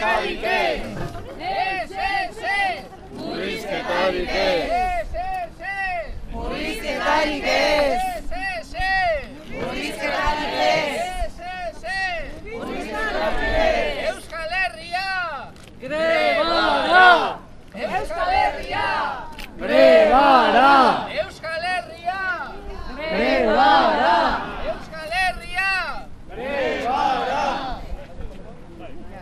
Euskadik ez! Ez, ez, ez! Murrizketarik ez! Ez, ez, ez! Murrizketarik ez! Ez, ez, ez! Murrizketarik ez! Ez, ez, ez! Murrizketarik ez! Euskal Herria! Gre!